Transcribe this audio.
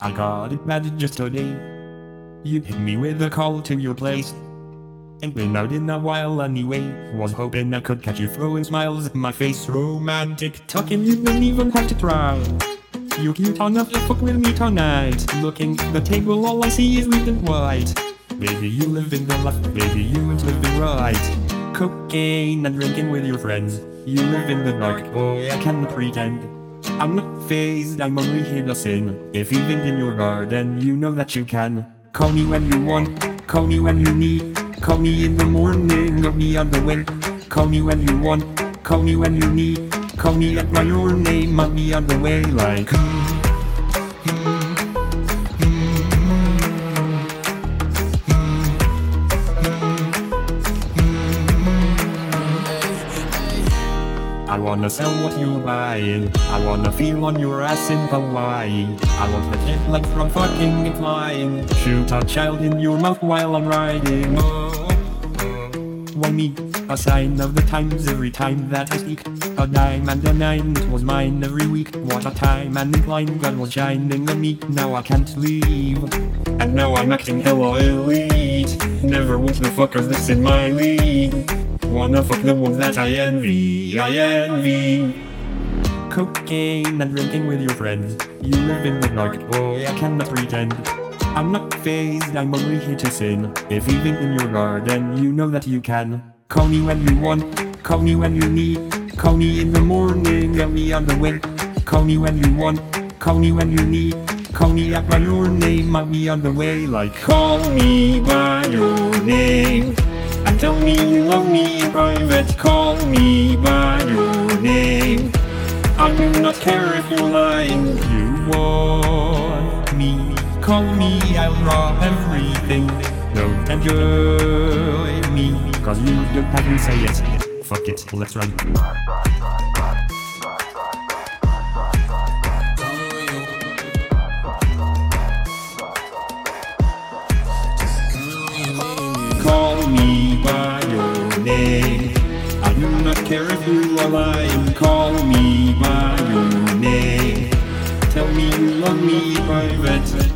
I got it bad just today. You hit me with a call to your place. Ain't been out in a while anyway. Was hoping I could catch you throwing smiles at my face. Romantic talking, you don't even have to try. You cute enough to fuck with me tonight. Looking at the table, all I see is red and white. Baby, you live in the left, baby, you ain't living right. Cocaine and drinking with your friends. You live in the dark, boy, I cannot pretend. I'm not phased, I'm only here to sin. If you think in your garden, you know that you can. Call me when you want, call me when you need. Call me in the morning, love me on the way. Call me when you want, call me when you need. Call me at my your name, I'll be on the way like. I wanna sell what you're buying. I wanna feel on your ass in Hawaii. I want the jet like from fucking flying. Shoot a child in your mouth while I'm riding. Oh, oh. why me? A sign of the times every time that I speak. A dime and a nine, it was mine every week. What a time and incline, God was shining on me. Now I can't leave. And now I'm acting hella elite. Never was the fuckers this in my league. Wanna fuck the ones that I envy, I envy. Cocaine and drinking with your friends. You live in the dark, boy, I cannot pretend. I'm not phased, I'm only here to sin. If think in your garden, you know that you can. Call me when you want, call me when you need. Call me in the morning, get me on the way. Call me when you want, call me when you need. Call me out by your name, I'll be on the way. Like, call me by your name. Tell me you love me in private. Call me by your name. I do not care if you're lying. You want me? Call me, I'll draw everything. Don't enjoy me, cause you don't have to say yes. Fuck it, let's run. care if you are lying, call me by your name. Tell me you love me, private.